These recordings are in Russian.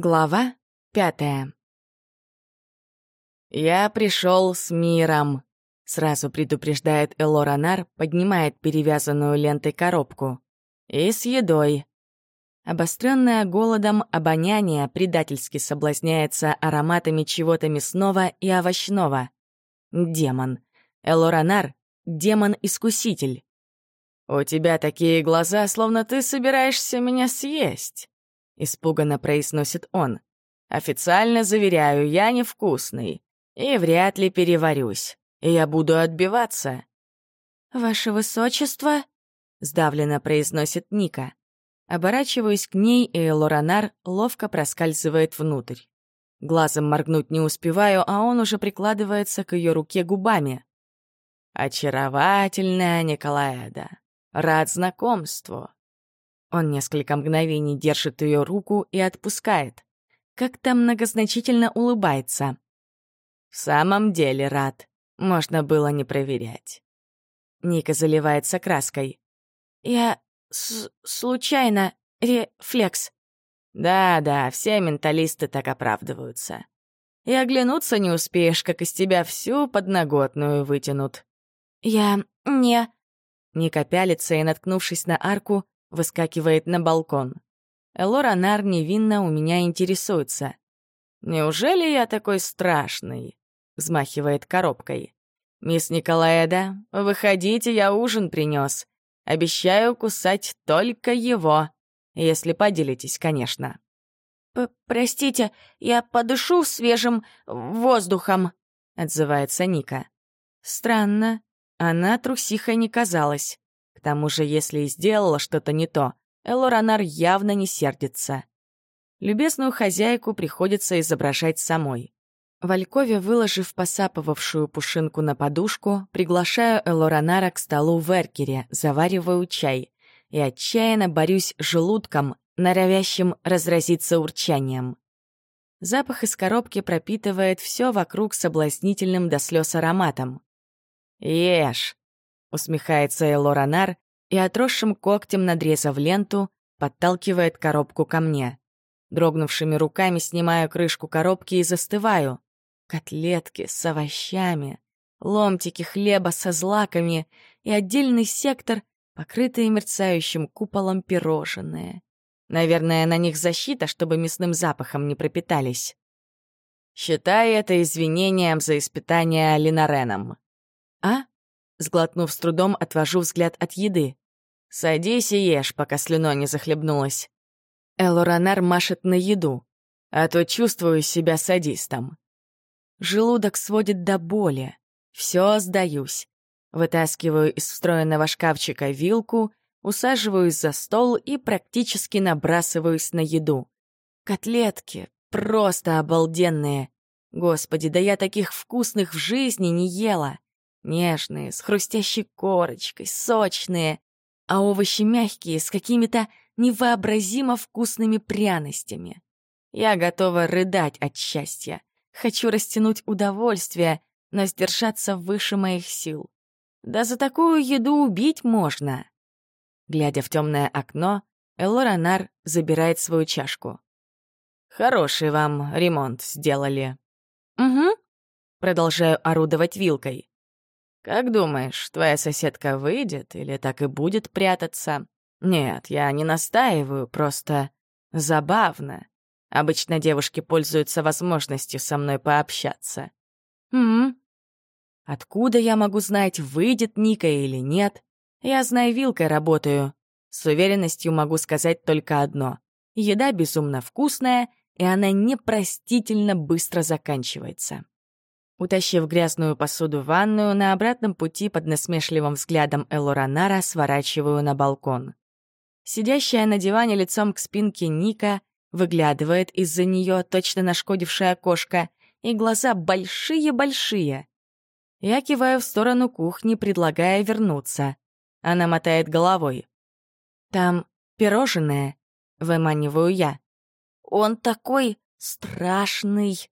Глава пятая. «Я пришел с миром», — сразу предупреждает Элоранар, поднимает перевязанную лентой коробку. «И с едой». Обостренное голодом обоняние предательски соблазняется ароматами чего-то мясного и овощного. Демон. Элоранар — демон-искуситель. «У тебя такие глаза, словно ты собираешься меня съесть», Испуганно произносит он. «Официально заверяю, я невкусный. И вряд ли переварюсь. И я буду отбиваться». «Ваше высочество?» — сдавленно произносит Ника. Оборачиваюсь к ней, и Лоранар ловко проскальзывает внутрь. Глазом моргнуть не успеваю, а он уже прикладывается к ее руке губами. «Очаровательная Николаэда. Рад знакомству. Он несколько мгновений держит ее руку и отпускает. Как-то многозначительно улыбается. «В самом деле рад. Можно было не проверять». Ника заливается краской. «Я... случайно... рефлекс». «Да-да, все менталисты так оправдываются. И оглянуться не успеешь, как из тебя всю подноготную вытянут». «Я... не...» Ника пялится и, наткнувшись на арку, выскакивает на балкон. Элора Нар невинно у меня интересуется. «Неужели я такой страшный?» — взмахивает коробкой. «Мисс Николаэда, выходите, я ужин принес. Обещаю кусать только его, если поделитесь, конечно». П «Простите, я подышу свежим воздухом», — отзывается Ника. Странно, она трусихой не казалась. К тому же, если и сделала что-то не то, Элоранар явно не сердится. Любезную хозяйку приходится изображать самой. В выложив посапывавшую пушинку на подушку, приглашаю Элоранара к столу в Эркере, завариваю чай и отчаянно борюсь желудком, норовящим разразиться урчанием. Запах из коробки пропитывает все вокруг соблазнительным до слез ароматом. «Ешь!» Усмехается Элоранар и отросшим когтем, надрезав ленту, подталкивает коробку ко мне. Дрогнувшими руками снимаю крышку коробки и застываю. Котлетки с овощами, ломтики хлеба со злаками и отдельный сектор, покрытые мерцающим куполом пирожные. Наверное, на них защита, чтобы мясным запахом не пропитались. Считай это извинением за испытание Линареном. А? Сглотнув с трудом, отвожу взгляд от еды. «Садись и ешь, пока слюной не захлебнулась». Элоранар машет на еду, а то чувствую себя садистом. Желудок сводит до боли. Все сдаюсь. Вытаскиваю из встроенного шкафчика вилку, усаживаюсь за стол и практически набрасываюсь на еду. Котлетки просто обалденные. Господи, да я таких вкусных в жизни не ела. Нежные, с хрустящей корочкой, сочные, а овощи мягкие, с какими-то невообразимо вкусными пряностями. Я готова рыдать от счастья. Хочу растянуть удовольствие, но сдержаться выше моих сил. Да за такую еду убить можно. Глядя в темное окно, Элоранар забирает свою чашку. «Хороший вам ремонт сделали». «Угу», — продолжаю орудовать вилкой. «Как думаешь, твоя соседка выйдет или так и будет прятаться?» «Нет, я не настаиваю, просто забавно. Обычно девушки пользуются возможностью со мной пообщаться». «Угу». «Откуда я могу знать, выйдет Ника или нет? Я знаю, вилкой работаю. С уверенностью могу сказать только одно. Еда безумно вкусная, и она непростительно быстро заканчивается». Утащив грязную посуду в ванную, на обратном пути под насмешливым взглядом Элоранара сворачиваю на балкон. Сидящая на диване лицом к спинке Ника выглядывает из-за нее точно нашкодившая кошка, и глаза большие-большие. Я киваю в сторону кухни, предлагая вернуться. Она мотает головой. «Там пирожное», — выманиваю я. «Он такой страшный»,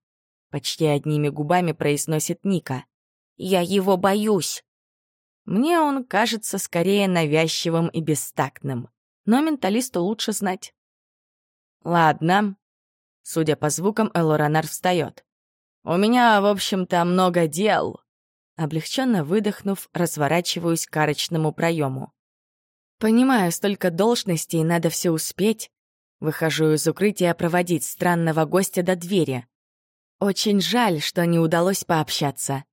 Почти одними губами произносит Ника. «Я его боюсь!» Мне он кажется скорее навязчивым и бестактным, но менталисту лучше знать. «Ладно». Судя по звукам, Элоранар встает. «У меня, в общем-то, много дел». Облегченно выдохнув, разворачиваюсь к арочному проему. Понимаю, столько должностей, надо все успеть. Выхожу из укрытия проводить странного гостя до двери. Очень жаль, что не удалось пообщаться.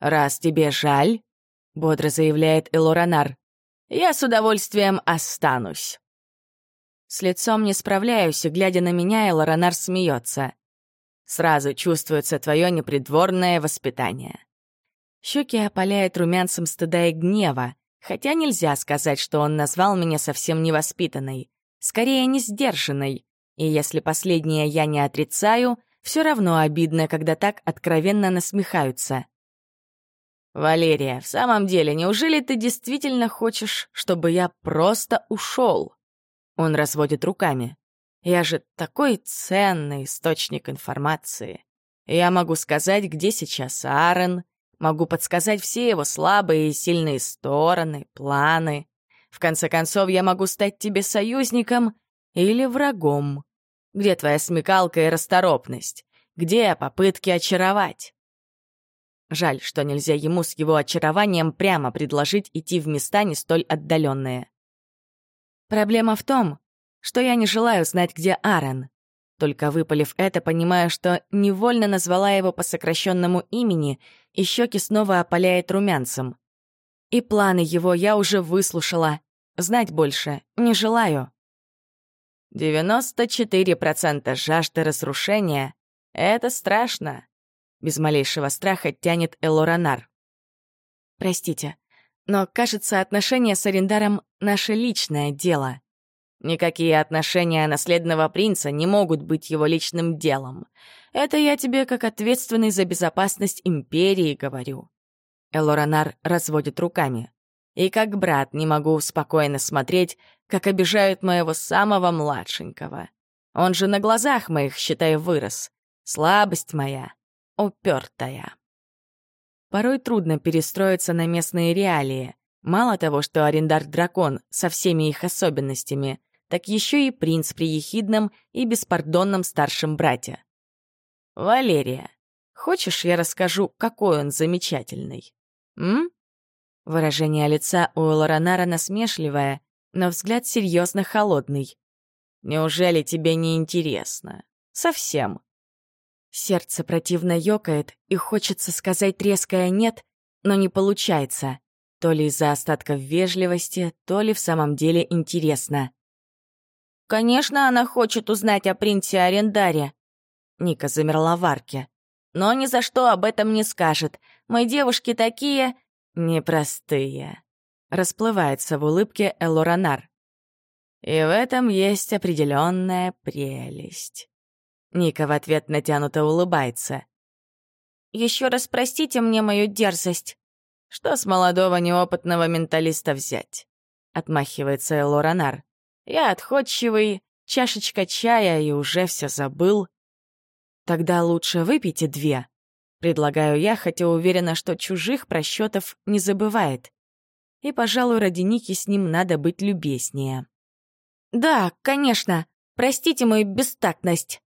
«Раз тебе жаль», — бодро заявляет Элоранар, — «я с удовольствием останусь». С лицом не справляюсь, и, глядя на меня, Элоранар смеется. Сразу чувствуется твое непридворное воспитание. Щеки опаляет румянцем стыда и гнева, хотя нельзя сказать, что он назвал меня совсем невоспитанной, скорее не сдержанной. И если последнее я не отрицаю, все равно обидно, когда так откровенно насмехаются. «Валерия, в самом деле, неужели ты действительно хочешь, чтобы я просто ушел?» Он разводит руками. «Я же такой ценный источник информации. Я могу сказать, где сейчас Аарон, могу подсказать все его слабые и сильные стороны, планы. В конце концов, я могу стать тебе союзником или врагом. Где твоя смекалка и расторопность? Где попытки очаровать?» Жаль, что нельзя ему с его очарованием прямо предложить идти в места не столь отдаленные. Проблема в том, что я не желаю знать, где Аарон. Только выпалив это, понимаю, что невольно назвала его по сокращенному имени, и щеки снова опаляет румянцем. И планы его я уже выслушала. Знать больше не желаю. 94% жажды разрушения — это страшно. Без малейшего страха тянет Элоранар. Простите, но, кажется, отношения с Арендаром — наше личное дело. Никакие отношения наследного принца не могут быть его личным делом. Это я тебе как ответственный за безопасность империи говорю. Элоранар разводит руками. И как брат не могу спокойно смотреть, как обижают моего самого младшенького. Он же на глазах моих, считай, вырос. Слабость моя упертая. Порой трудно перестроиться на местные реалии. Мало того, что арендар-дракон со всеми их особенностями, так еще и принц при ехидном и беспардонном старшем брате. «Валерия, хочешь, я расскажу, какой он замечательный?» «М?» Выражение лица у Лоранара насмешливое, но взгляд серьезно холодный. «Неужели тебе не интересно? Совсем?» Сердце противно ёкает, и хочется сказать резкое «нет», но не получается. То ли из-за остатков вежливости, то ли в самом деле интересно. «Конечно, она хочет узнать о принце Арендаре». Ника замерла в арке. «Но ни за что об этом не скажет. Мы девушки такие... непростые». Расплывается в улыбке Элоранар. И в этом есть определенная прелесть. Ника в ответ натянуто улыбается. «Еще раз простите мне мою дерзость». «Что с молодого неопытного менталиста взять?» — отмахивается Элоранар. «Я отходчивый, чашечка чая и уже все забыл». «Тогда лучше выпейте две», — предлагаю я, хотя уверена, что чужих просчетов не забывает. И, пожалуй, ради Ники с ним надо быть любезнее. «Да, конечно. Простите мою бестактность».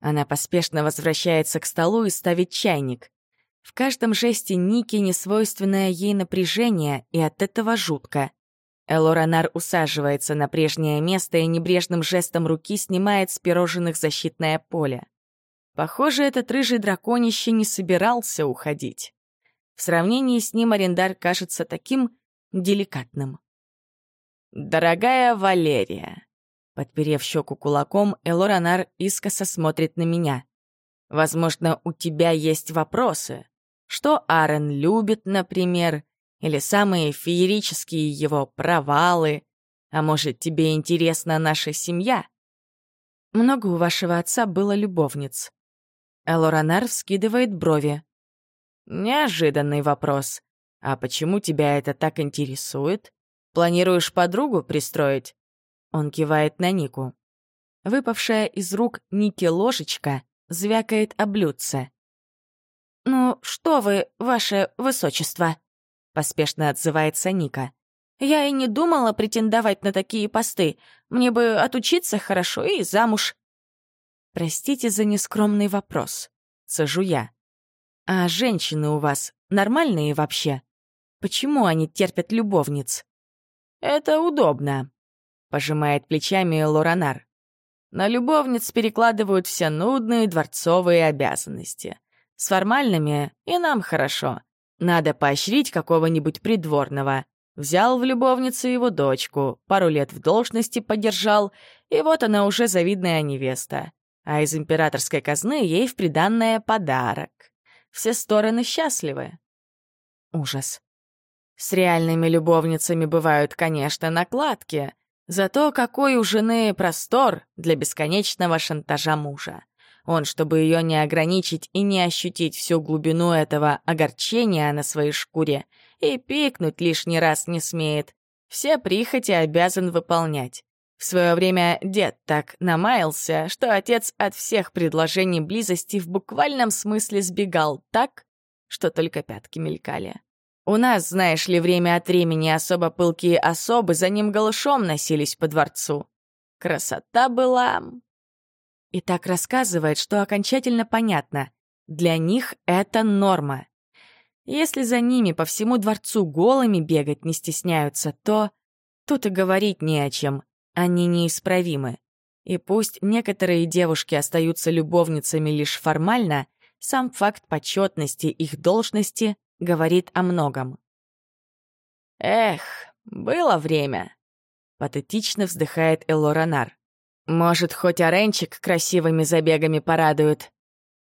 Она поспешно возвращается к столу и ставит чайник. В каждом жесте Ники несвойственное ей напряжение, и от этого жутко. Элоранар усаживается на прежнее место и небрежным жестом руки снимает с пирожных защитное поле. Похоже, этот рыжий драконище не собирался уходить. В сравнении с ним арендар кажется таким деликатным. «Дорогая Валерия», Подперев щеку кулаком, Элоранар искоса смотрит на меня. «Возможно, у тебя есть вопросы. Что Аарон любит, например? Или самые феерические его провалы? А может, тебе интересна наша семья?» «Много у вашего отца было любовниц». Элоранар вскидывает брови. «Неожиданный вопрос. А почему тебя это так интересует? Планируешь подругу пристроить?» Он кивает на Нику. Выпавшая из рук Ники ложечка звякает о блюдце. «Ну, что вы, ваше высочество?» — поспешно отзывается Ника. «Я и не думала претендовать на такие посты. Мне бы отучиться хорошо и замуж». Простите за нескромный вопрос. Сажу я. А женщины у вас нормальные вообще? Почему они терпят любовниц? Это удобно, пожимает плечами Лоранар. На любовниц перекладывают все нудные дворцовые обязанности. С формальными и нам хорошо. Надо поощрить какого-нибудь придворного. Взял в любовницу его дочку, пару лет в должности подержал, и вот она уже завидная невеста. А из императорской казны ей в приданное подарок. Все стороны счастливы. Ужас. С реальными любовницами бывают, конечно, накладки, зато какой у жены простор для бесконечного шантажа мужа. Он, чтобы ее не ограничить и не ощутить всю глубину этого огорчения на своей шкуре, и пикнуть лишний раз не смеет. Все прихоти обязан выполнять. В свое время дед так намаялся, что отец от всех предложений близости в буквальном смысле сбегал так, что только пятки мелькали. У нас, знаешь ли, время от времени особо пылкие особы за ним голышом носились по дворцу. Красота была. И так рассказывает, что окончательно понятно. Для них это норма. Если за ними по всему дворцу голыми бегать не стесняются, то... Тут и говорить не о чем. Они неисправимы. И пусть некоторые девушки остаются любовницами лишь формально, сам факт почетности их должности говорит о многом. «Эх, было время», — патетично вздыхает Элоранар. «Может, хоть Оренчик красивыми забегами порадует?»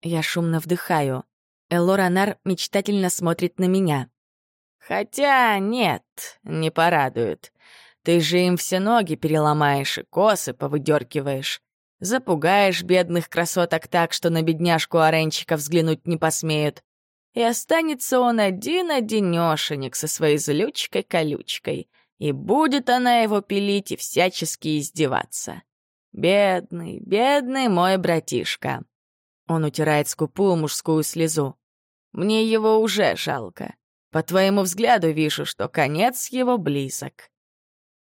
Я шумно вдыхаю. Элоранар мечтательно смотрит на меня. «Хотя нет, не порадует. Ты же им все ноги переломаешь и косы повыдергиваешь. Запугаешь бедных красоток так, что на бедняжку Оренчика взглянуть не посмеют. И останется он один-одинешенек со своей злючкой-колючкой. И будет она его пилить и всячески издеваться. Бедный, бедный мой братишка. Он утирает скупую мужскую слезу. Мне его уже жалко. По твоему взгляду вижу, что конец его близок.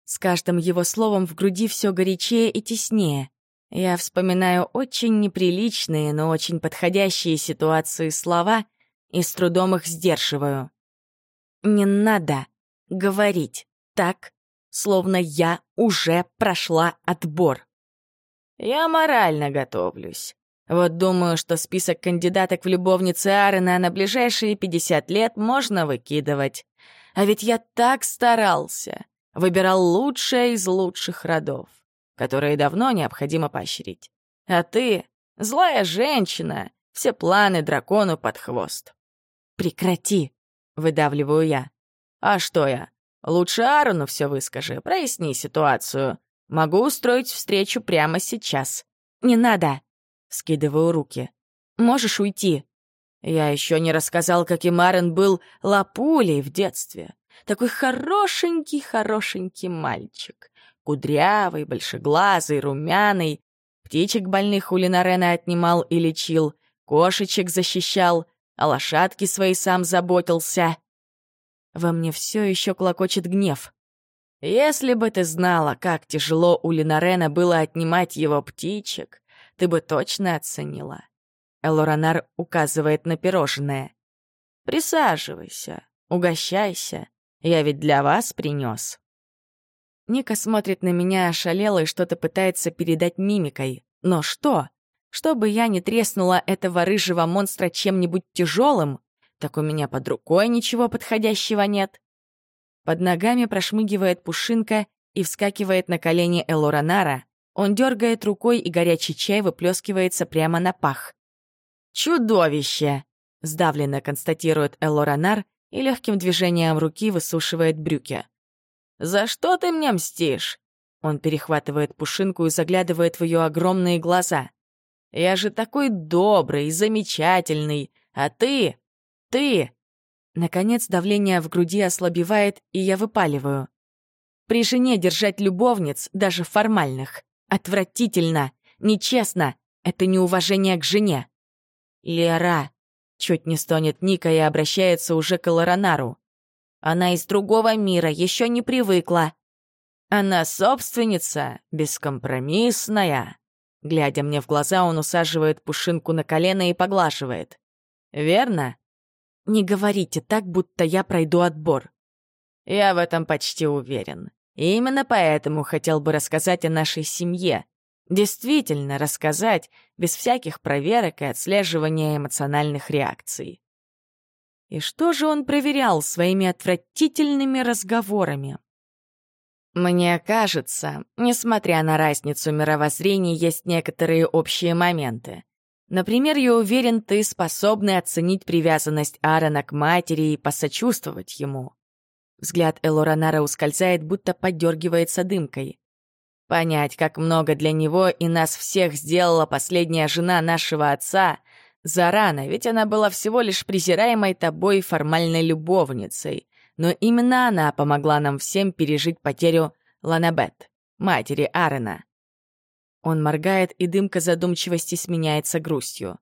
С каждым его словом в груди все горячее и теснее. Я вспоминаю очень неприличные, но очень подходящие ситуации слова и с трудом их сдерживаю. Не надо говорить так, словно я уже прошла отбор. Я морально готовлюсь. Вот думаю, что список кандидаток в любовницы Аарона на ближайшие 50 лет можно выкидывать. А ведь я так старался. Выбирал лучшее из лучших родов, которые давно необходимо поощрить. А ты — злая женщина, все планы дракону под хвост. «Прекрати!» — выдавливаю я. «А что я? Лучше Аарону все выскажи, проясни ситуацию. Могу устроить встречу прямо сейчас». «Не надо!» Скидываю руки. «Можешь уйти?» Я еще не рассказал, каким Арен был лапулей в детстве. Такой хорошенький-хорошенький мальчик. Кудрявый, большеглазый, румяный. Птичек больных у Ленарена отнимал и лечил, кошечек защищал, о лошадке своей сам заботился. Во мне все еще клокочет гнев. Если бы ты знала, как тяжело у Ленарена было отнимать его птичек, ты бы точно оценила. Элоранар указывает на пирожное. «Присаживайся, угощайся. Я ведь для вас принес». Ника смотрит на меня ошалело и что-то пытается передать мимикой. Но что? Чтобы я не треснула этого рыжего монстра чем-нибудь тяжелым, так у меня под рукой ничего подходящего нет. Под ногами прошмыгивает пушинка и вскакивает на колени Элоранара, он дергает рукой, и горячий чай выплескивается прямо на пах. «Чудовище!» — сдавленно констатирует Элоранар и легким движением руки высушивает брюки. «За что ты мне мстишь?» Он перехватывает пушинку и заглядывает в ее огромные глаза. «Я же такой добрый, замечательный, а ты... ты...» Наконец давление в груди ослабевает, и я выпаливаю. При жене держать любовниц, даже формальных, Отвратительно, нечестно, это неуважение к жене. Лера, чуть не стонет Ника и обращается уже к Лоранару. Она из другого мира, еще не привыкла. Она собственница, бескомпромиссная, Глядя мне в глаза, он усаживает пушинку на колено и поглаживает. «Верно?» «Не говорите так, будто я пройду отбор». «Я в этом почти уверен. И именно поэтому хотел бы рассказать о нашей семье. Действительно рассказать, без всяких проверок и отслеживания эмоциональных реакций». И что же он проверял своими отвратительными разговорами? Мне кажется, несмотря на разницу мировоззрений, есть некоторые общие моменты. Например, я уверен, ты способна оценить привязанность Аарона к матери и посочувствовать ему. Взгляд Элоранара ускользает, будто подергивается дымкой. Понять, как много для него и нас всех сделала последняя жена нашего отца, зарано, ведь она была всего лишь презираемой тобой формальной любовницей но именно она помогла нам всем пережить потерю Ланабет, матери Аарона. Он моргает, и дымка задумчивости сменяется грустью.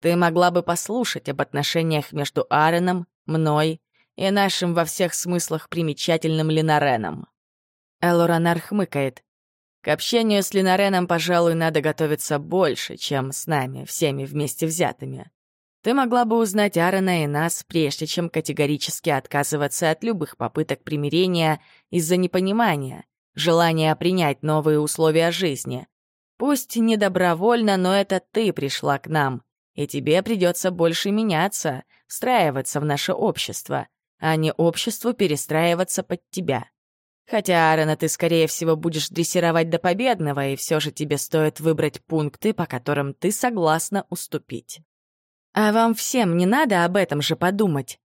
Ты могла бы послушать об отношениях между Аароном, мной и нашим во всех смыслах примечательным Линареном. Элоранар хмыкает. К общению с Линареном, пожалуй, надо готовиться больше, чем с нами, всеми вместе взятыми. Ты могла бы узнать Аарона и нас, прежде чем категорически отказываться от любых попыток примирения из-за непонимания, желания принять новые условия жизни. Пусть не добровольно, но это ты пришла к нам, и тебе придется больше меняться, встраиваться в наше общество, а не обществу перестраиваться под тебя. Хотя Аарона ты, скорее всего, будешь дрессировать до победного, и все же тебе стоит выбрать пункты, по которым ты согласна уступить. «А вам всем не надо об этом же подумать?»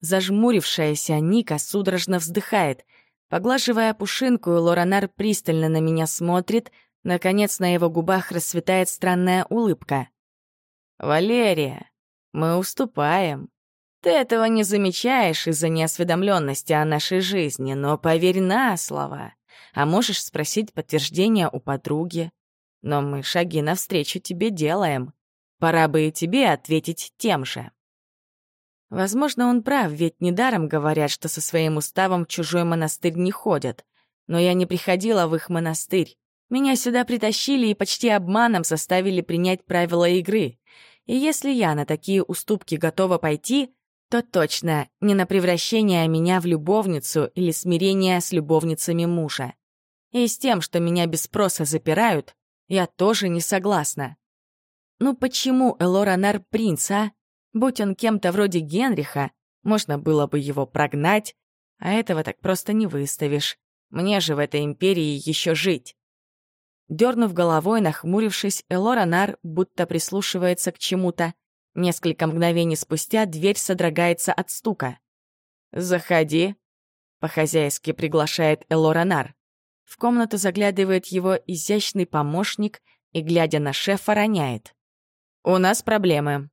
Зажмурившаяся Ника судорожно вздыхает. Поглаживая пушинку, Лоранар пристально на меня смотрит. Наконец, на его губах расцветает странная улыбка. «Валерия, мы уступаем. Ты этого не замечаешь из-за неосведомленности о нашей жизни, но поверь на слово. А можешь спросить подтверждение у подруги. Но мы шаги навстречу тебе делаем. Пора бы и тебе ответить тем же. Возможно, он прав, ведь недаром говорят, что со своим уставом в чужой монастырь не ходят. Но я не приходила в их монастырь. Меня сюда притащили и почти обманом заставили принять правила игры. И если я на такие уступки готова пойти, то точно не на превращение меня в любовницу или смирение с любовницами мужа. И с тем, что меня без спроса запирают, я тоже не согласна. Ну почему Элоранар принц, а? Будь он кем-то вроде Генриха, можно было бы его прогнать, а этого так просто не выставишь. Мне же в этой империи еще жить. Дернув головой, нахмурившись, Элоранар будто прислушивается к чему-то. Несколько мгновений спустя дверь содрогается от стука. «Заходи», — по-хозяйски приглашает Элоранар. В комнату заглядывает его изящный помощник и, глядя на шефа, роняет. «У нас проблемы».